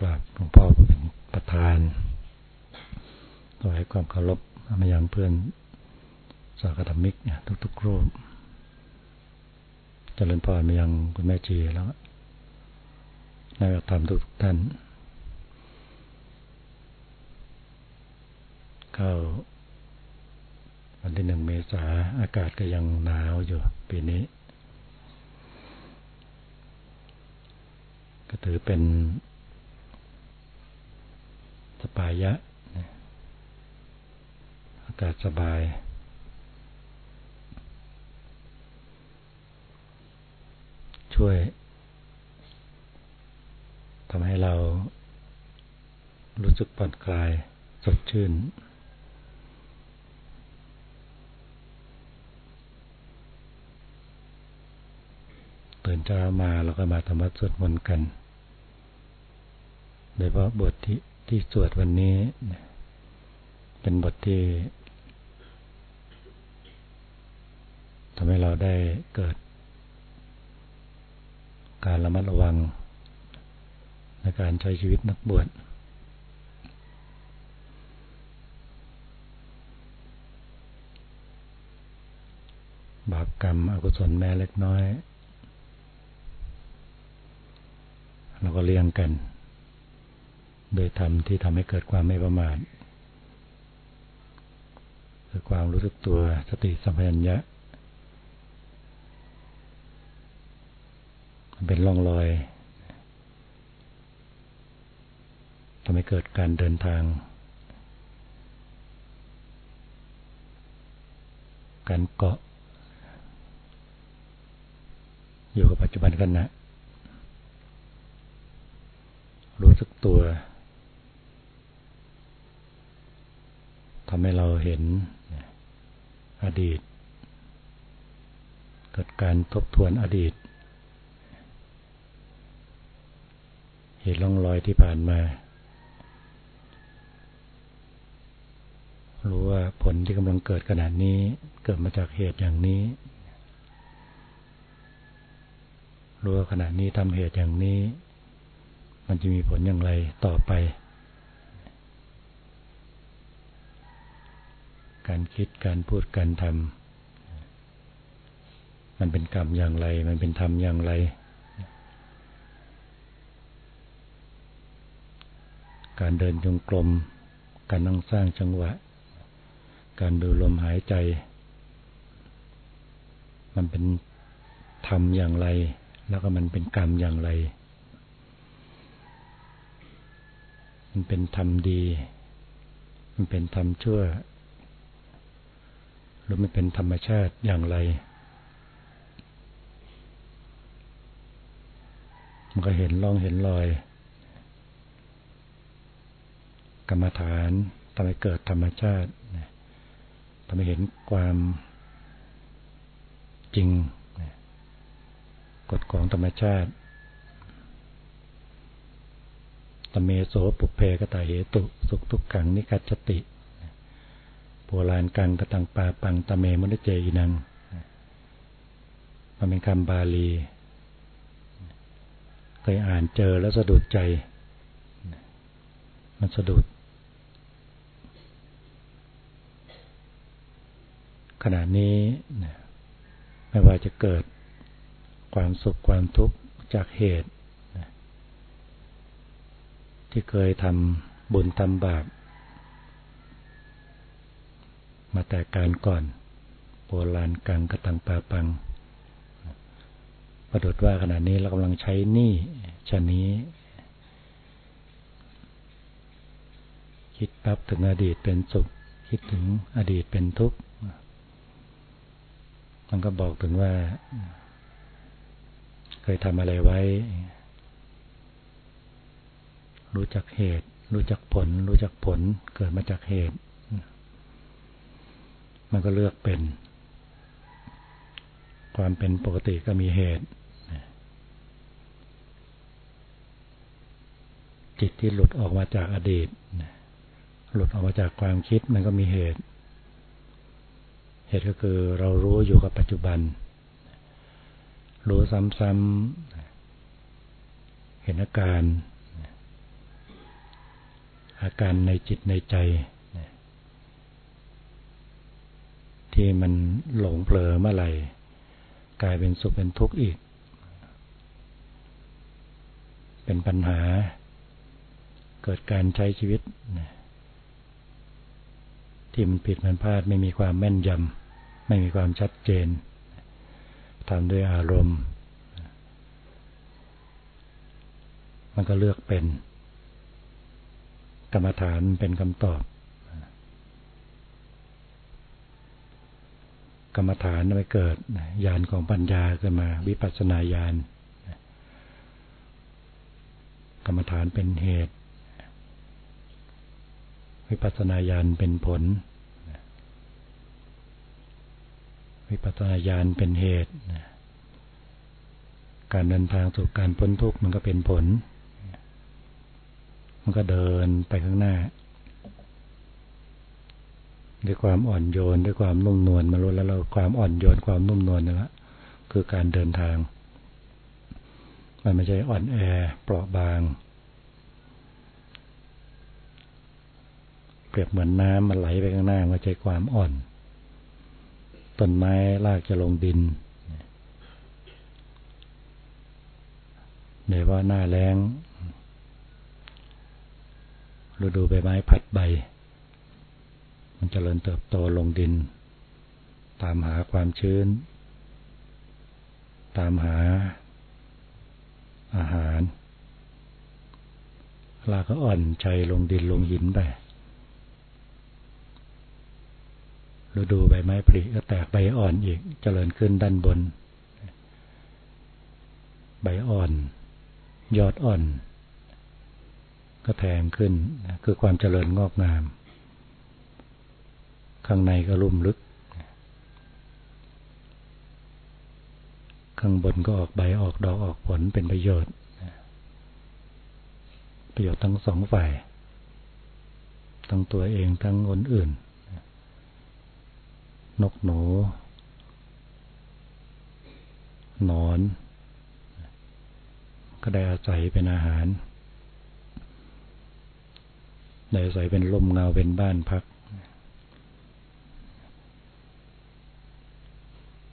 กราบหลวงพ่อเป็นประธานถวายความเคารพมายังเพื่อนสากธรรมิกเนี่ยทุกๆรูปเจริญพรมายังคุณแม่จีแล้วนายธรรมทุกท่าน เข้าวันที่หนึ่งเมษาอากาศก็ยังหนาวอยู่ปีนี้ ก็ถือเป็น สบายะ อากาศสบาย ช่วยทำให้เรารู้สึกผ่อนคลายสดชื่น ตื่นเช้ามาเราก็มาธรรมะสวดมนต์กันโดยเฉพาะบทที่ที่สวดวันนี้ เป็นบทที่ทำให้เราได้เกิด การระมัดระวังในการใช้ชีวิตนักบวชบาปกรรมอกุศลแม้เล็กน้อย เราก็เลี่ยงกัน โดยธรรมที่ทำให้เกิดความไม่ประมาทคือความรู้สึกตัวสติสัมปชัญญะเป็นร่องรอยทำให้เกิดการเดินทาง การเกาะ อยู่กับปัจจุบันกันนะรู้สึกตัวำให้เราเห็นอดีต เกิดการทบทวนอดีต เหตุล่องรอยที่ผ่านมา รู้ว่าผลที่กำลังเกิดขนาดนี้ เกิดมาจากเหตุอย่างนี้ รู้ว่าขณะนี้ทำเหตุอย่างนี้ มันจะมีผลอย่างไรต่อไป การคิดการพูดการทำมันเป็นกรรมอย่างไร มันเป็นธรรมอย่างไร การเดินจงกรมการนั่งสร้างจังหวะ การดูลมหายใจ มันเป็นธรรมอย่างไร แล้วก็มันเป็นกรรมอย่างไร มันเป็นธรรมดี มันเป็นธรรมชั่ว รือมันเป็นธรรมชาติอย่างไร มันก็เห็นล่องเห็นรอย กรรมฐานทำให้เกิดธรรมชาติทำให้เห็นความจริงกฎของธรรมชาติตเมโสปุเพกตาเหตุ สุขทุกขังนิกัจติ โบราณกังกตังปาปังตะเมมุนเจยนัง มันเป็นคำบาลี เคยอ่านเจอแล้วสะดุดใจ มันสะดุด ขณะนี้ไม่ว่าจะเกิดความสุขความทุกข์จากเหตุ ที่เคยทำบุญทำบาป มาแต่การก่อนโบราณกังกระตังปาปังประดุดว่าขณะนี้เรากำลังใช้หนี้ชนี้ คิดปั๊บถึงอดีตเป็นสุข คิดถึงอดีตเป็นทุกข์ มันก็บอกถึงว่า เคยทำอะไรไว้ รู้จักเหตุ รู้จักผล รู้จักผลเกิดมาจากเหตุ มันก็เลือกเป็น ความเป็นปกติก็มีเหตุ จิตที่หลุดออกมาจากอดีต หลุดออกมาจากความคิดมันก็มีเหตุ เหตุก็คือเรารู้อยู่กับปัจจุบัน รู้ซ้ำๆ เห็นอาการ อาการในจิตในใจ ที่มันหลงเผลอเมื่อไหร่กลายเป็นสุขเป็นทุกข์อีก เป็นปัญหา เกิดการใช้ชีวิต ที่มันผิดมันพลาดไม่มีความแม่นยำ ไม่มีความชัดเจนทำด้วยอารมณ์ มันก็เลือกเป็น กรรมฐานเป็นคำตอบ กรรมฐานไม่เกิดญาณของปัญญาขึ้นมา วิปัสสนาญาณกรรมฐานเป็นเหตุ วิปัสสนาญาณเป็นผล วิปัสสนาญาณเป็นเหตุ การเดินทางสู่การพ้นทุกข์มันก็เป็นผล มันก็เดินไปข้างหน้า ด้วยความอ่อนโยนด้วยความนุ่มนวลมาลุ้แล้วเราความอ่อนโยนความนุ่มนวลนี่แหละคือการเดินทาง มันไม่ใช่อ่อนแอเปราะบาง เปรียบเหมือนน้ำมันไหลไปข้างหน้ามันใช่ความอ่อนต้นไม้รากจะลงดินเนว่าหน้าแรงฤดูใบไม้ผัดใบ มันจเจริญเติบโตลงดิน ตามหาความชื้น ตามหาอาหารลากก็อ่อนใจลงดินลงหินไปฤดูใบไม้ผลิก็แตกใบอ่อนอีกเจริญขึ้นด้านบน ใบอ่อน ยอดอ่อน ก็แทงขึ้น คือความเจริญงอกงาม ข้างในก็ลุ่มลึก ข้างบนก็ออกใบออกดอกออกผลเป็นประโยชน์ ประโยชน์ทั้งสองฝ่าย ทั้งตัวเองทั้งคนอื่น นกหนู นอน ก็ได้อาศัยเป็นอาหารได้อาศัยเป็นลมเงาเป็นบ้านพัก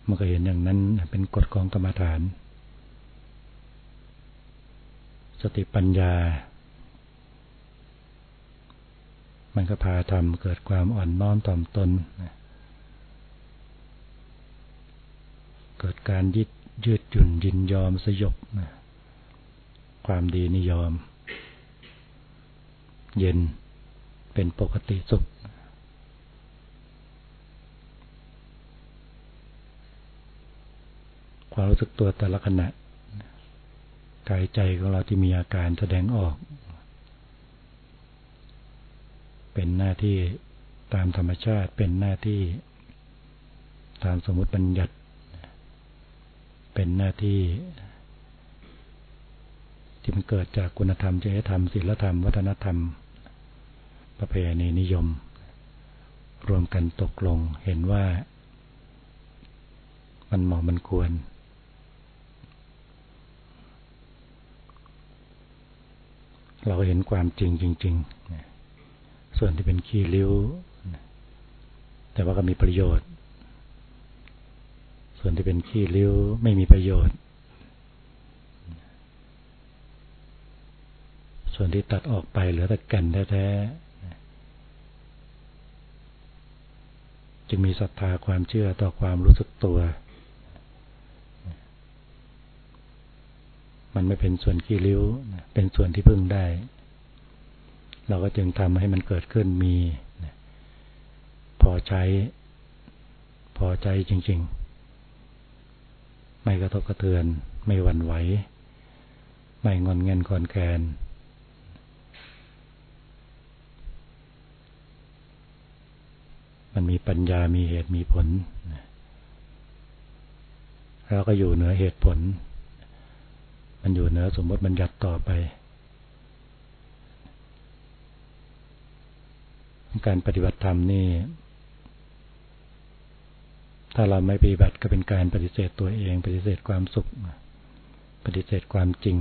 มันก็เห็นอย่างนั้นเป็นกฎของกรรมฐาน สติปัญญา มันก็พาทำเกิดความอ่อนน้อมต่อมตน เกิดการยึดยืดหยุ่นยินยอมสยบ ความดีนิยอม เย็นเป็นปกติสุข ความรู้สึกตัวแต่ละขณะ กายใจของเราที่มีอาการแสดงออก เป็นหน้าที่ตามธรรมชาติเป็นหน้าที่ ตามสมมติบัญญัติ เป็นหน้าที่ ที่มันเกิดจากคุณธรรมจริยธรรมศีลธรรม วัฒนธรรม ประเพณีนิยม รวมกันตกลงเห็นว่ามันเหมาะมันควร เราเห็นความจริงจริงๆ ส่วนที่เป็นขี้ริ้ว แต่ว่าก็มีประโยชน์ ส่วนที่เป็นขี้ริ้วไม่มีประโยชน์ ส่วนที่ตัดออกไปเหลือแต่กันแท้ๆ จึงมีศรัทธาความเชื่อต่อความรู้สึกตัว มันไม่เป็นส่วนขี้ริ้ว เป็นส่วนที่พึ่งได้ เราก็จึงทำให้มันเกิดขึ้นมี พอใช้ พอใจจริง ๆ ไม่กระทบกระเทือน ไม่หวั่นไหว ไม่งอนเงินคอนแกนมันมีปัญญามีเหตุมีผล แล้วก็อยู่เหนือเหตุผล มันอยู่เหนือสมมติบัญญัติต่อไป การปฏิบัติธรรมนี่ ถ้าเราไม่ปฏิบัติก็เป็นการปฏิเสธตัวเอง ปฏิเสธความสุข ปฏิเสธความจริง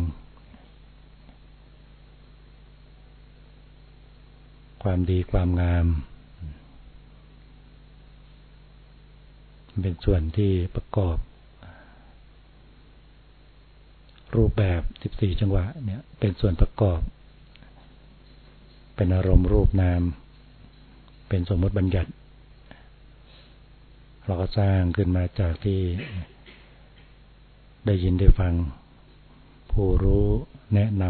ความดีความงามเป็นส่วนที่ประกอบ รูปแบบ14จังหวะเนี่ยเป็นส่วนประกอบ เป็นอารมณ์รูปนาม เป็นสมมติบัญญัติ เราก็สร้างขึ้นมาจากที่ได้ยินได้ฟัง ผู้รู้แนะน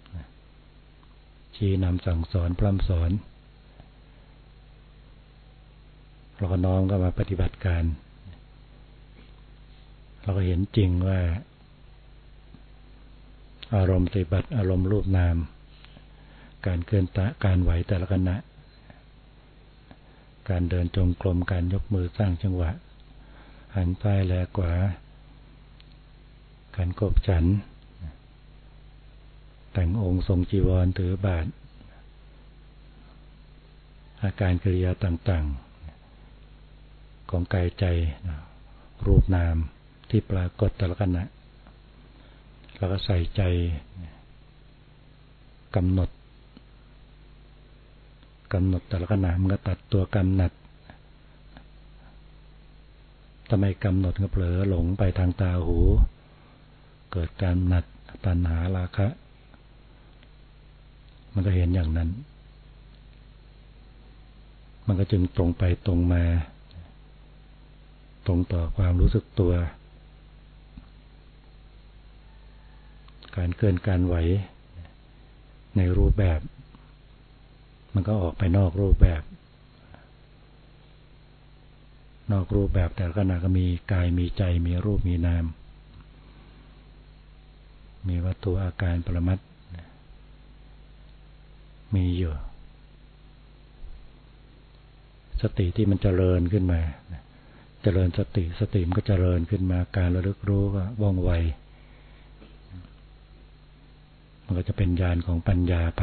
ำชี้นำสั่งสอนพร่ำสอน เราก็น้อมก็มาปฏิบัติการ เราก็เห็นจริงว่า อารมณ์ปฏิบัติอารมณ์รูปนาม การเคลื่อนตะการไหวแต่ละขณะ การเดินจงกรมการยกมือสร้างจังหวะ หันซ้ายแลกว่าการกบฉัน แต่งองค์ทรงจีวรถือบาท อาการกิริยาต่างๆ ของกายใจรูปนามที่ปรากฏแต่ละขณะ แล้วก็ใส่ใจกำหนดกำหนดแต่ละขณะมันก็ตัดตัวกำหนัดทำไมกำหนดก็เผลอหลงไปทางตาหู เกิดการหนัดตัณหาราคะ มันก็เห็นอย่างนั้น มันก็จึงตรงไปตรงมา ตรงต่อความรู้สึกตัว การเกินการไหว ในรูปแบบ มันก็ออกไปนอกรูปแบบ นอกรูปแบบแต่ขณะก็มีกายมีใจมีรูปมีนาม มีวัตถุอาการปรมัตมีอยู่ สติที่มันเจริญขึ้นมาเจริญสติสติมันก็เจริญขึ้นมาการระลึกรู้ก็ว่องไว มันก็จะเป็นญาณของปัญญาไป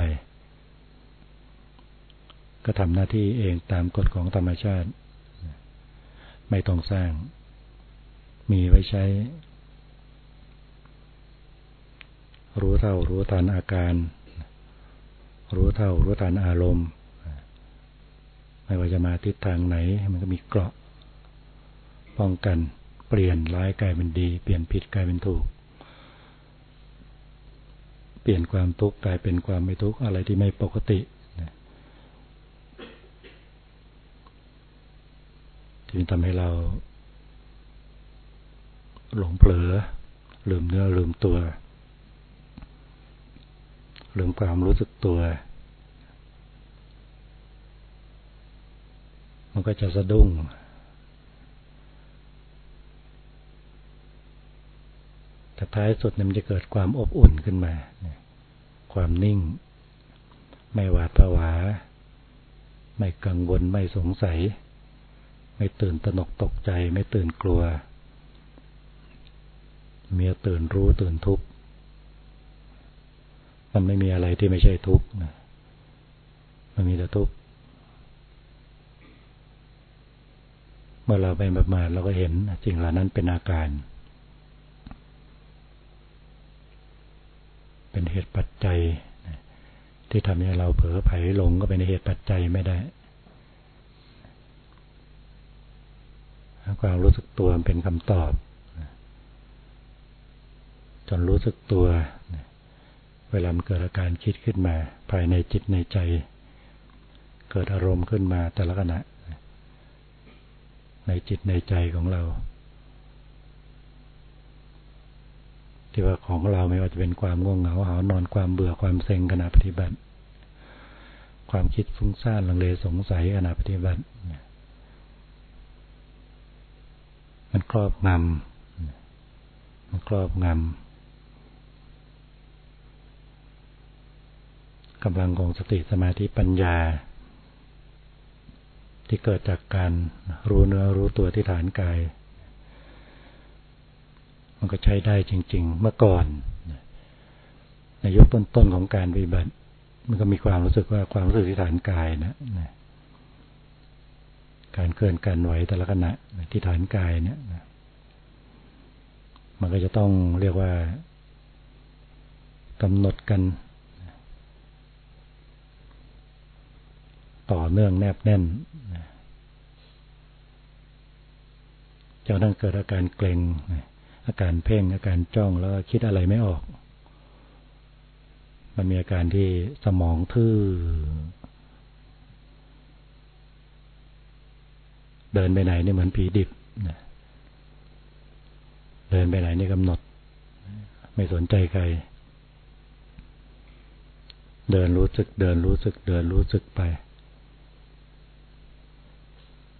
ก็ทำหน้าที่เองตามกฎของธรรมชาติ ไม่ต้องสร้าง มีไว้ใช้ รู้เท่ารู้ทันอาการ รู้เท่ารู้ทันอารมณ์ ไม่ว่าจะมาทิศทางไหน มันก็มีเกราะ ป้องกัน เปลี่ยนร้ายกลายเป็นดี เปลี่ยนผิดกลายเป็นถูก เปลี่ยนความทุกข์กลายเป็นความไม่ทุกข์อะไรที่ไม่ปกติถึงทำให้เรา หลงเผลอลืมเนื้อลืมตัวหรือความรู้สึกตัว มันก็จะสะดุ้ง แต่ ท้ายสุดมันจะเกิดความอบอุ่นขึ้นมา ความนิ่ง ไม่หวาดผวา ไม่กังวล ไม่สงสัย ไม่ตื่นตระหนกตกใจ ไม่ตื่นกลัว เมียตื่นรู้ตื่นทุกข์ มันไม่มีอะไรที่ไม่ใช่ทุกข์มันมีแต่ทุกข์ เมื่อเราไปแบบมาเราก็เห็นสิ่งเหล่านั้นเป็นอาการ เป็นเหตุปัจจัย ที่ทำให้เราเผลอไผลหลงก็เป็นเหตุปัจจัยไม่ได้ความรู้สึกตัวเป็นคำตอบ จนรู้สึกตัว เวลามันเกิดอาการคิดขึ้นมา ภายในจิตในใจ เกิดอารมณ์ขึ้นมาแต่ละขณะ ในจิตในใจของเรา ที่ว่าของเราไม่ว่าจะเป็นความง่วงเหงาหานอนความเบื่อความเซ็งขณะปฏิบัติ ความคิดฟุ้งซ่านลังเลสงสัยขณะปฏิบัติ มันครอบงำมันครอบงำกำลังของสติสมาธิปัญญา ที่เกิดจากการรู้เนื้อรู้ตัวที่ฐานกาย มันก็ใช้ได้จริง ๆ เมื่อก่อนในยุคต้นๆของการปฏิบัติ มันก็มีความรู้สึกว่าความรู้สึกที่ฐานกายนะการเคลื่อนการไหวแต่ละขณะที่ฐานกายเนี่ยมันก็จะต้องเรียกว่ากำหนดกัน ต่อเนื่องแนบแน่นจนทั้งเกิดอาการเกร็ง อาการเพ่งอาการจ้องแล้วคิดอะไรไม่ออก มันมีอาการที่สมองทื่อ เดินไปไหนนี่เหมือนผีดิบเดินไปไหนนี่กำหนด ไม่สนใจใคร เดินรู้สึก เดินรู้สึก เดินรู้สึกไป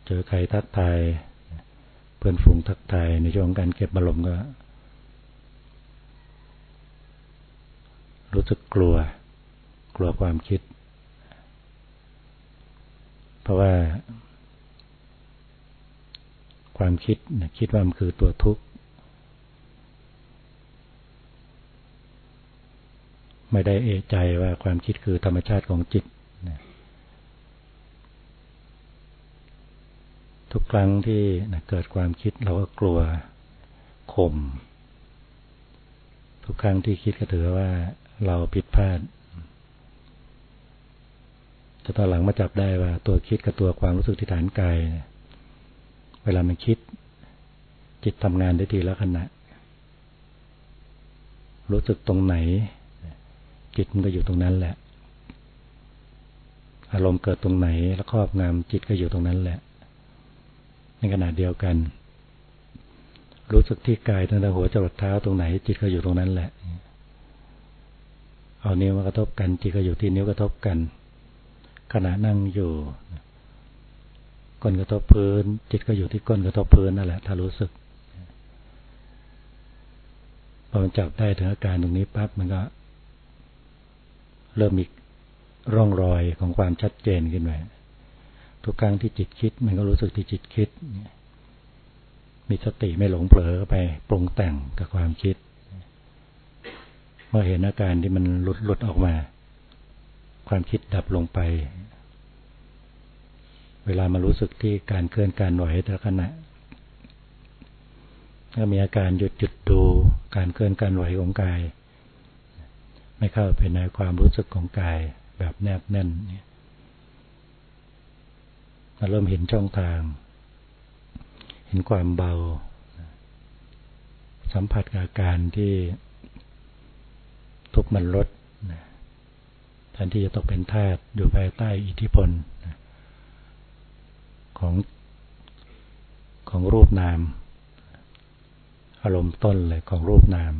เจอใครทักทาย พื่อนฝูงทักทายในช่วงการเก็บอารมณ์ก็ รู้สึกกลัว กลัวความคิด เพราะว่า ความคิดคิดว่ามันคือตัวทุกข์ ไม่ได้เอะใจว่าความคิดคือธรรมชาติของจิต ทุกครั้งที่เกิดความคิดเราก็กลัวข่มทุกครั้งที่คิดก็ถือว่าเราผิดพลาดจะตอนหลังมาจับได้ว่า ตัวคิดกับตัวความรู้สึกที่ฐานกายเวลามันคิด จิตทำงานได้ทีละขณะ รู้สึกตรงไหน จิตมันก็อยู่ตรงนั้นแหละ อารมณ์เกิดตรงไหนแล้วครอบงำจิตก็อยู่ตรงนั้นแหละ ขณะเดียวกัน รู้สึกที่กายตั้งแต่หัวจรดเท้าตรงไหน จิตก็อยู่ตรงนั้นแหละ เอานิ้วมากระทบกัน จิตก็อยู่ที่นิ้วกระทบกัน ขณะนั่งอยู่ก้นกระทบพื้น จิตก็อยู่ที่ก้นกระทบพื้นนั่นแหละ ถ้ารู้สึกพอมันจับได้ถึงอาการตรงนี้ปั๊บมันก็ เริ่มมีร่องรอยของความชัดเจนขึ้นมา ทุกครั้งที่จิตคิด มันก็รู้สึกที่จิตคิด มีสติไม่หลงเผลอไปปรุงแต่งกับความคิด เมื่อเห็นอาการที่มันหลุดหลุดออกมา ความคิดดับลงไป เวลามารู้สึกที่การเคลื่อนการไหวแต่ละขณะก็มีอาการหยุดหยุดดูการเคลื่อนการไหวของกาย ไม่เข้าไปในความรู้สึกของกายแบบแนบแน่นเนี่ย เริ่มเห็นช่องทาง เห็นความเบา สัมผัสกับการที่ทุกมันลดแทนที่จะตกเป็นทาสอยู่ภายใต้อิทธิพลของของรูปนาม อารมณ์ต้นเลยของรูปนาม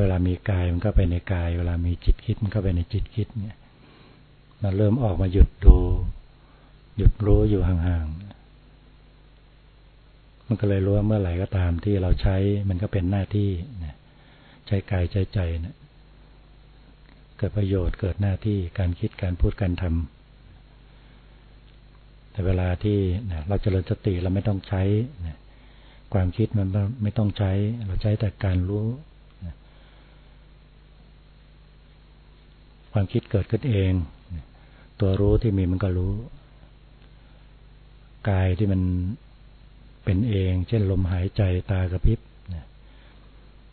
เวลามีกายมันก็ไปในกาย เวลามีจิตคิดมันก็ไปในจิตคิดเนี่ยมันเริ่มออกมาหยุดดู หยุดรู้อยู่ห่างๆ มันก็เลยรู้ว่าเมื่อไหร่ก็ตามที่เราใช้มันก็เป็นหน้าที่ใช้กายใช้ใจนะเกิดประโยชน์เกิดหน้าที่การคิดการพูดการทำแต่เวลาที่เราจเจริญสติเราไม่ต้องใช้ความคิดมันไม่ต้องใช้ เราใช้แต่การรู้ความคิดเกิดขึ้นเอง ตัวรู้ที่มีมันก็รู้ กายที่มันเป็นเอง เช่นลมหายใจตากระพริบ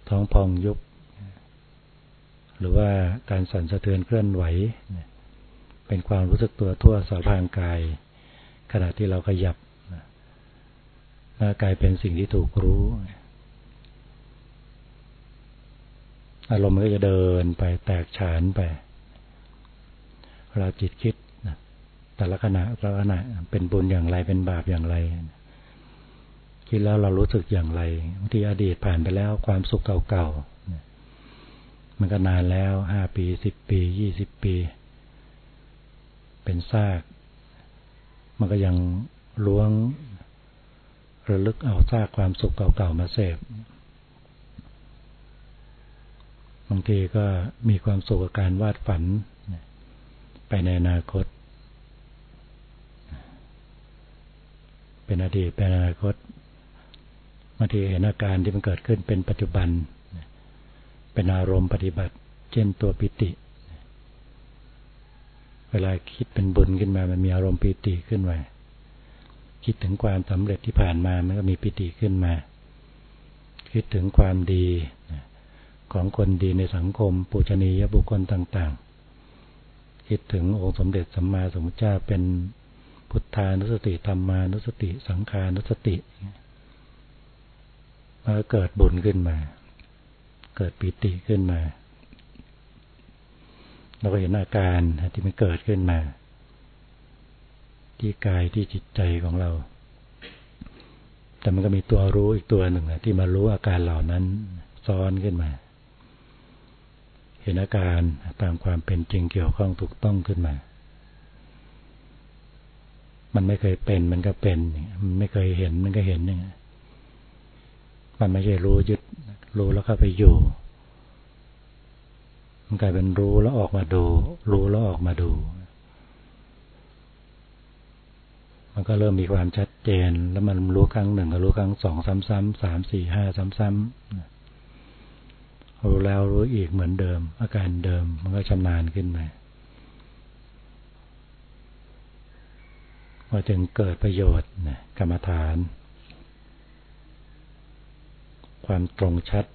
ท้องพองยุบ หรือว่าการสั่นสะเทือนเคลื่อนไหว เป็นความรู้สึกตัวทั่วสารพางกาย ขณะที่เราขยับร่างกายเป็นสิ่งที่ถูกรู้ อารมณ์ก็จะเดินไปแตกฉานไปเวลาจิตคิด แต่ละขณะแต่ละขณะเป็นบุญอย่างไรเป็นบาปอย่างไรคิดแล้วเรารู้สึกอย่างไรบางทีอดีตผ่านไปแล้วความสุขเก่าๆมันก็นานแล้วห้าปีสิบปียี่สิบปี เป็นซาก มันก็ยังล้วงระลึกเอาซากความสุขเก่าๆมาเสพบางทีก็มีความสุขกับการวาดฝันไปในอนาคต เป็นอดีตเป็นอนาคตบางทีเห็นอาการที่มันเกิดขึ้นเป็นปัจจุบัน เป็นอารมณ์ปฏิบัติ เช่นตัวปิติ เวลาคิดเป็นบุญขึ้นมา มันมีอารมณ์ปิติขึ้นมาคิดถึงความสำเร็จที่ผ่านมามันก็มีปิติขึ้นมา คิดถึงความดีของคนดีในสังคมปุชนียบุคคลต่าง ๆ คิดถึงองค์สมเด็จสัมมาสัมพุทธเจ้าเป็น พุทธานุสติธรรมานุสติ สังขานุสติมันก็เกิดบุญขึ้นมา เกิดปิติขึ้นมา เราก็เห็นอาการที่มันเกิดขึ้นมา ที่กายที่จิตใจของเรา แต่มันก็มีตัวรู้อีกตัวหนึ่งที่มารู้อาการเหล่านั้นซ้อนขึ้นมา เห็นอาการตามความเป็นจริงเกี่ยวข้องถูกต้องขึ้นมา มันไม่เคยเป็น มันก็เป็น มันไม่เคยเห็น มันก็เห็นอย่างนี้มันไม่ใช่รู้ยึด รู้แล้วเข้าไปอยู่ มันกลายเป็นรู้แล้วออกมาดู รู้แล้วออกมาดู มันก็เริ่มมีความชัดเจน แล้วมันรู้ครั้งหนึ่งก็รู้ครั้งสองซ้ำๆสามสี่ห้าซ้ำๆรู้แล้วรู้อีกเหมือนเดิม อาการเดิมมันก็ชำนาญขึ้นมา พอถึงเกิดประโยชน์กรรมฐาน ความตรงชัด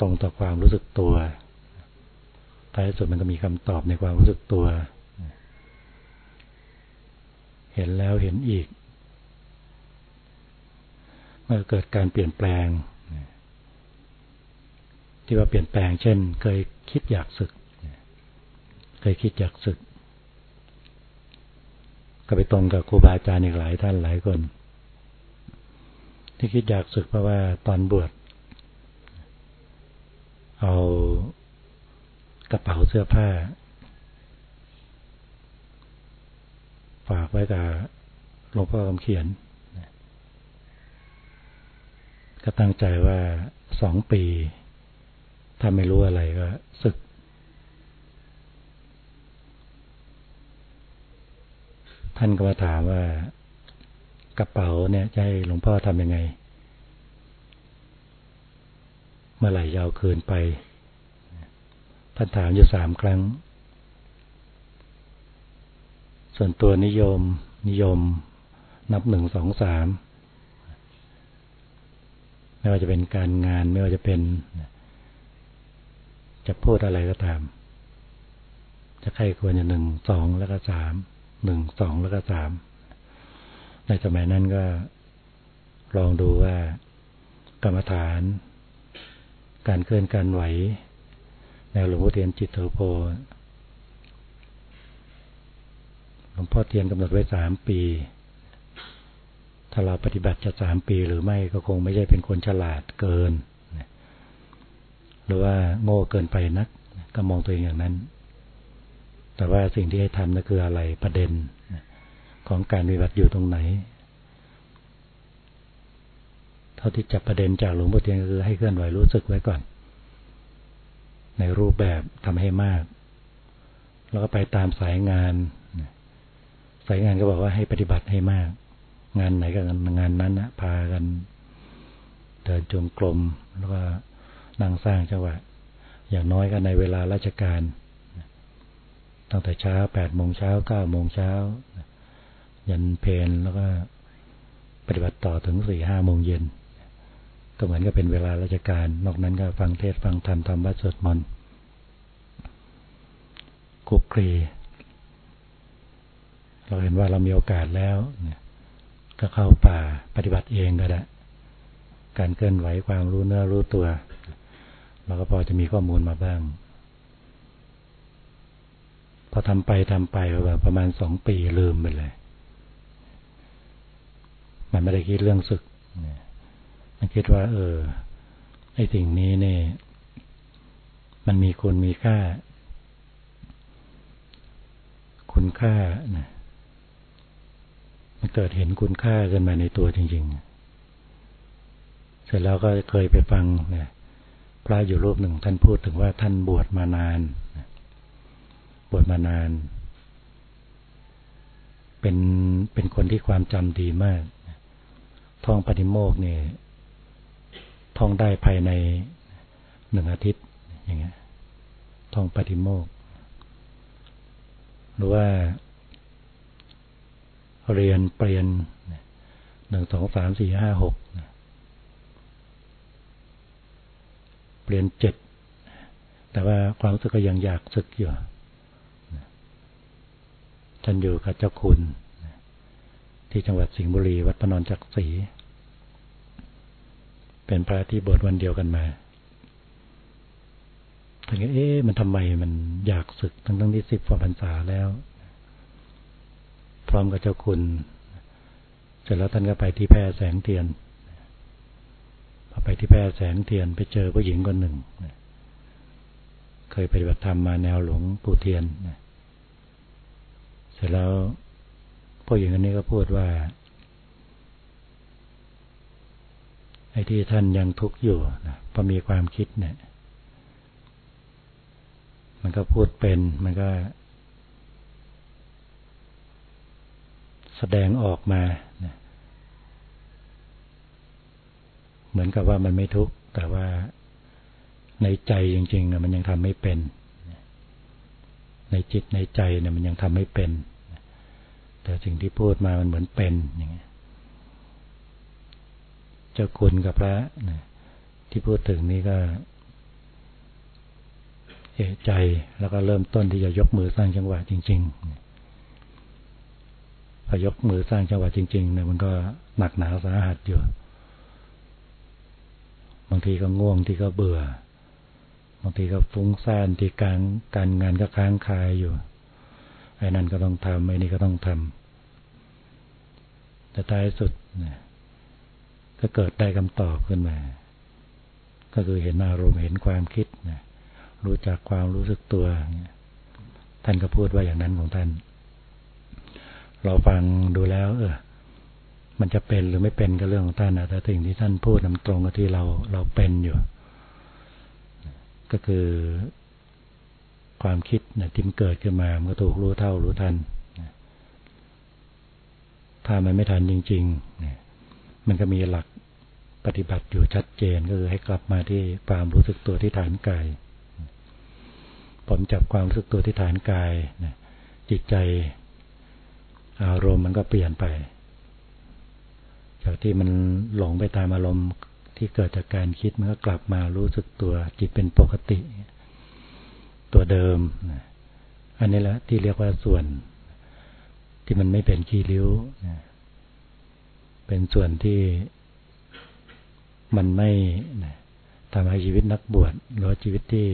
ตรงต่อความรู้สึกตัวท้ายสุดมันก็มีคำตอบในความรู้สึกตัว เห็นแล้วเห็นอีกเมื่อเกิดการเปลี่ยนแปลง ที่ว่าเปลี่ยนแปลง เช่น เคยคิดอยากศึก เคยคิดอยากศึก ก็ไปตรงกับครูบาอาจารย์อีกหลายท่านหลายคน ที่คิดอยากศึกเพราะว่าตอนบวชเอากระเป๋าเสื้อผ้า ฝากไว้กับหลวงพ่อคำเขียน ก็ตั้งใจว่าสองปี ถ้าไม่รู้อะไรก็ศึก ท่านก็มาถามว่ากระเป๋าเนี่ยจะให้หลวงพ่อทำยังไง เมื่อไหร่ยาวคืนไป ท่านถามอยู่สามครั้ง ส่วนตัวนิยมนิยม นับหนึ่งสองสามไม่ว่าจะเป็นการงานไม่ว่าจะเป็น จะพูดอะไรก็ตาม จะใครควรจะหนึ่งสองแล้วก็สาม หนึ่งสองแล้วก็สามในสมัยนั้นก็ลองดูว่ากรรมฐาน การเคลื่อนการไหวแนวหลวงพ่อเทียนจิตเถโพหลวงพ่อเทียนกำหนดไว้สามปี ถ้าเราปฏิบัติจะสามปีหรือไม่ก็คงไม่ใช่เป็นคนฉลาดเกิน หรือว่าโง่เกินไปนัก ก็มองตัวเองอย่างนั้น แต่ว่าสิ่งที่ให้ทำนั่นคืออะไรประเด็นของการปฏิบัติอยู่ตรงไหน เท่าที่จับประเด็นจากหลวงพ่อเทียนคือให้เคลื่อนไหวรู้สึกไว้ก่อน ในรูปแบบทำให้มาก แล้วก็ไปตามสายงาน สายงานก็บอกว่าให้ปฏิบัติให้มาก งานไหนก็งานนั้นนะพากัน เดินจงกรมแล้วก็นั่งสร้างจังหวะ อย่างน้อยก็ในเวลาราชการ ตั้งแต่เช้าแปดโมงเช้าเก้าโมงเช้ายันเพลแล้วก็ปฏิบัติต่อถึงสี่ห้าโมงเย็น ก็เหมือนกับเป็นเวลาราชการ นอกนั้นก็ฟังเทศฟังธรรมทำวัดสวดมนต์คุกคลีเราเห็นว่าเรามีโอกาสแล้วก็เข้าป่าปฏิบัติเองก็ได้ การเคลื่อนไหวความรู้เนื้อรู้ตัว เราก็พอจะมีข้อมูลมาบ้าง อทำไปทำไปแบบประมาณสองปีลืมไปเลย มันไม่ได้คิดเรื่องศึก มันคิดว่า เออ ไอ้สิ่งนี้เนี่ยมันมีคุณมีค่า คุณค่านะมันเกิดเห็นคุณค่าขึ้นมาในตัวจริง ๆ เสร็จแล้วก็เคยไปฟังนี่ยพระอยู่รูปหนึ่งท่านพูดถึงว่าท่านบวชมานาน บวชมานาน เป็นเป็นคนที่ความจำดีมาก ท่องปฏิโมกเนี่ยท่องได้ภายในหนึ่งอาทิตย์ อย่างเงี้ย ท่องปฏิโมกหรือว่า เรียนเปลี่ยนหนึ่งสองสามสี่ห้าหกเปลี่ยนเจ็ดแต่ว่าความรู้สึกก็ยังอยากศึกอยู่ ท่านอยู่กับเจ้าคุณ ที่จังหวัดสิงห์บุรี วัดพนอนจักรีเป็นพระที่บวชวันเดียวกันมาถึงเอ๊ะมันทำไมมันอยากศึกทั้งทั้งที่สิบกว่าพรรษาแล้ว พร้อมกับเจ้าคุณ เสร็จแล้วท่านก็ไปที่แพร่แสงเทียนพอไปที่แพร่แสงเทียนไปเจอผู้หญิงคนหนึ่งเคยปฏิบัติธรรมมาแนวหลวงปู่เทียน เสร็จแล้วผู้หญิงคนนี้ก็พูดว่าไอ้ที่ท่านยังทุกข์อยู่นะพอมีความคิดเนี่ย มันก็พูดเป็นมันก็ แสดงออกมานะเหมือนกับว่ามันไม่ทุกข์แต่ว่าในใจจริงๆนะมันยังทำไม่เป็น ในจิตในใจเนี่ยมันยังทำไม่เป็น แต่สิ่งที่พูดมามันเหมือนเป็นอย่างเงี้ยจ้าคุณกับพระนะที่พูดถึงนี้ก็ เอะใจแล้วก็เริ่มต้นที่จะยกมือสร้างจังหวะจริง ๆ พอยกมือสร้างจังหวะจริงๆเนี่ยมันก็หนักหนาสาหัสอยู่ บางทีก็ง่วงที่ก็เบื่อ บางทีก็ฟุ้งซ่านที่การการงานก็ค้างคายอยู่ไอ้นั่นก็ต้องทำไอ้นี่ก็ต้องทำแต่ท้ายสุดเนี่ยก็เกิดได้คำตอบขึ้นมา ก็คือเห็นอารมณ์เห็นความคิดนะรู้จักความรู้สึกตัว ท่านก็พูดว่าอย่างนั้นของท่าน เราฟังดูแล้ว เออ มันจะเป็นหรือไม่เป็นก็เรื่องของท่านนะแต่สิ่งที่ท่านพูดนำตรงกับที่เราเราเป็นอยู่ ก็คือความคิดนะที่มันเกิดขึ้นมา มันก็ถูกรู้เท่ารู้ทัน ถ้ามันไม่ทันจริงๆ มันก็มีหลักปฏิบัติอยู่ชัดเจนก็คือให้กลับมาที่ความรู้สึกตัวที่ฐานกาย ผมจับความรู้สึกตัวที่ฐานกายจิตใจอารมณ์มันก็เปลี่ยนไป จากที่มันหลงไปตามอารมณ์ ที่เกิดจากการคิดมันก็กลับมารู้สึกตัวจิตเป็นปกติ ตัวเดิม อันนี้แหละที่เรียกว่าส่วน ที่มันไม่เป็นขี้ริ้ว เป็นส่วนที่มันไม่ทำให้ชีวิตนักบวชหรือชีวิตที่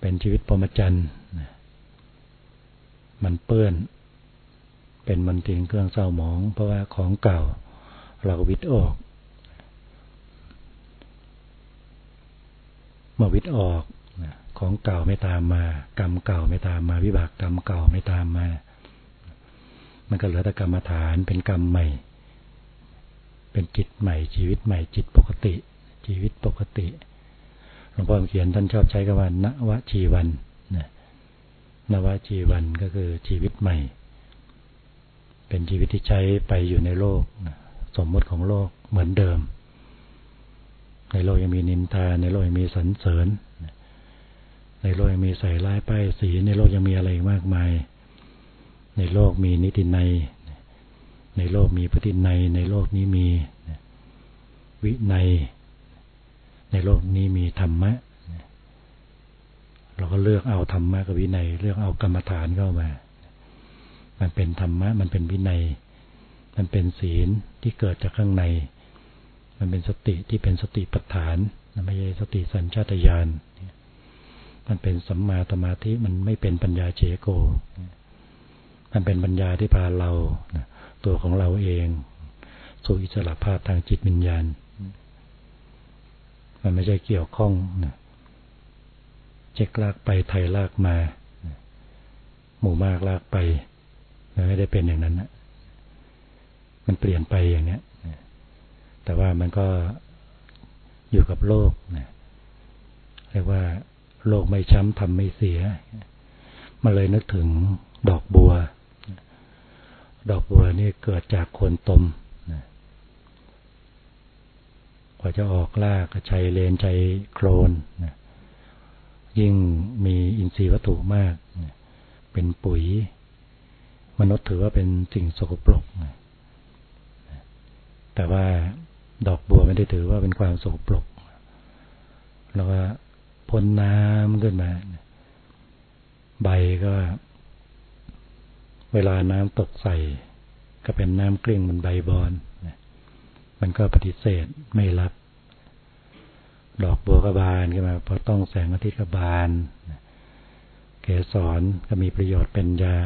เป็นชีวิตปรมจันทร์มันเปื้อน เป็นมันทิงเครื่องเศร้าหมอง เพราะว่าของเก่าเราวิตออกเมื่ อวิตออกของเก่าไม่ตามมา กรรมเก่าไม่ตามมา วิบากกรรมเก่าไม่ตามมา มันก็เหลือแต่กรรมฐานเป็นกรรมใหม่ เป็นจิตใหม่ ชีวิตใหม่ จิตปกติ ชีวิตปกติหลวงพ่อเขียนท่านชอบใช้คำว่านวชีวันนะนวชีวันก็คือชีวิตใหม่ เป็นชีวิตที่ใช้ไปอยู่ในโลก สมมติของโลกเหมือนเดิม ในโลกยังมีนินทา ในโลกยังมีสรรเสริญ ในโลกยังมีใส่ร้ายป้ายสี ในโลกยังมีอะไรมากมาย ในโลกมีนิตินในในโลกมีปฏินัย ในโลกนี้มีวิในในโลกนี้มีธรรมะ เราก็เลือกเอาธรรมะกับวินัย เลือกเอากรรมฐานเข้ามา มันเป็นธรรมะ มันเป็นวินัย มันเป็นศีลที่เกิดจากข้างใน มันเป็นสติที่เป็นสติปัฏฐานไม่ใช่สติสัญชาตญาณมันเป็นสัมมาสมาธิมันไม่เป็นปัญญาเฉโก มันเป็นปัญญาที่พาเราตัวของเราเองสู่อิสระภาพทางจิตวิญญาณ มันไม่ใช่เกี่ยวข้องเจ็กลากไปไทยลากมา หมู่มากลากไปมันไม่ได้เป็นอย่างนั้นนะมันเปลี่ยนไปอย่างนี้ แต่ว่ามันก็อยู่กับโลกนะเรียกว่าโลกไม่ช้ำทำไม่เสียมาเลยนึกถึงดอกบัว ดอกบัวนี่เกิดจากโคนตมกว่าจะออกลากใช้เลนใจโครนยิ่งมีอินทรีย์วัตถุมากเป็นปุ๋ย มนุษย์ถือว่าเป็นสิ่งสกปรกแต่ว่า ดอกบัวไม่ได้ถือว่าเป็นความโสกปรกแล้วก็พ่นน้ำขึ้นมา ใบก็ เวลาน้ำตกใส่ ก็เป็นน้ำกลิ้งมันใบบอนมันก็ปฏิเสธไม่รับ ดอกบัวกบานขึ้นมาพอต้องแสงอาทิตย์กบานเกสรก็มีประโยชน์เป็นยา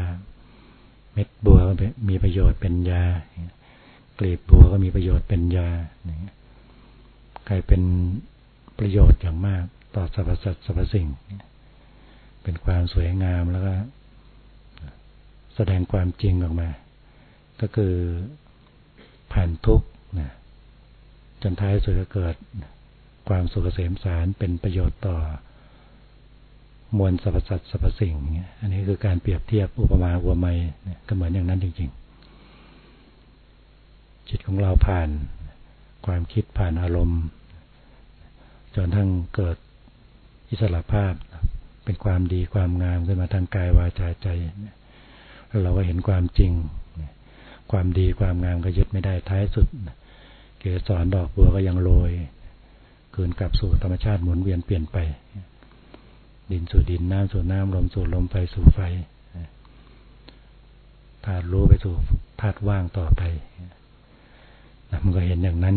เม็ดบัวก็มีประโยชน์เป็นยา กลีบบัวก็มีประโยชน์เป็นยากลายเป็นประโยชน์อย่างมาก ต่อสรรพสัตว์สรรพสิ่ง เป็นความสวยงามแล้วก็ แสดงความจริงออกมา ก็คือผ่านทุกข์นะจนท้ายสุดก็เกิดความสุขเกษมสารเป็นประโยชน์ต่อ มวลสรรพสัตว์สรรพสิ่ง อันนี้คือการเปรียบเทียบอุปมาอุปไมยก็เหมือนอย่างนั้นจริง ๆ จิตของเราผ่านความคิดผ่านอารมณ์ จนทั้งเกิดอิสระภาพ เป็นความดีความงามขึ้นมาทางกายวาจาใจ เราก็เห็นความจริง ความดีความงามก็ยึดไม่ได้ท้ายสุด เกสรดอกบัวก็ยังโรยคืนกลับสู่ธรรมชาติหมุนเวียนเปลี่ยนไป ดินสู่ดินน้ำสู่น้ำลมสู่ลมไฟสู่ไฟธาตุรู้ไปสู่ธาตุว่างต่อไป มันก็เห็นอย่างนั้น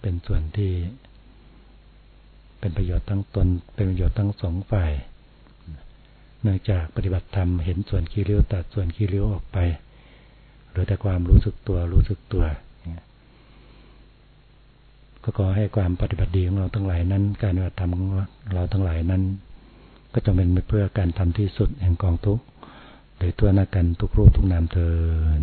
เป็นส่วนที่ เป็นประโยชน์ทั้งตน เป็นประโยชน์ทั้งสองฝ่าย เนื่องจากปฏิบัติธรรมเห็นส่วนขี้ริ้วตัดส่วนขี้ริ้วออกไปหรือแต่ความรู้สึกตัวรู้สึกตัวก็ขอให้ความปฏิบัติดีของเราทั้งหลายนั้น การปฏิบัติธรรมของเราทั้งหลายนั้น ก็จะเป็นเพื่อการทำที่สุดแห่งกองทุกข์โดยตัวนากันทุกรูปทุกนามเทิน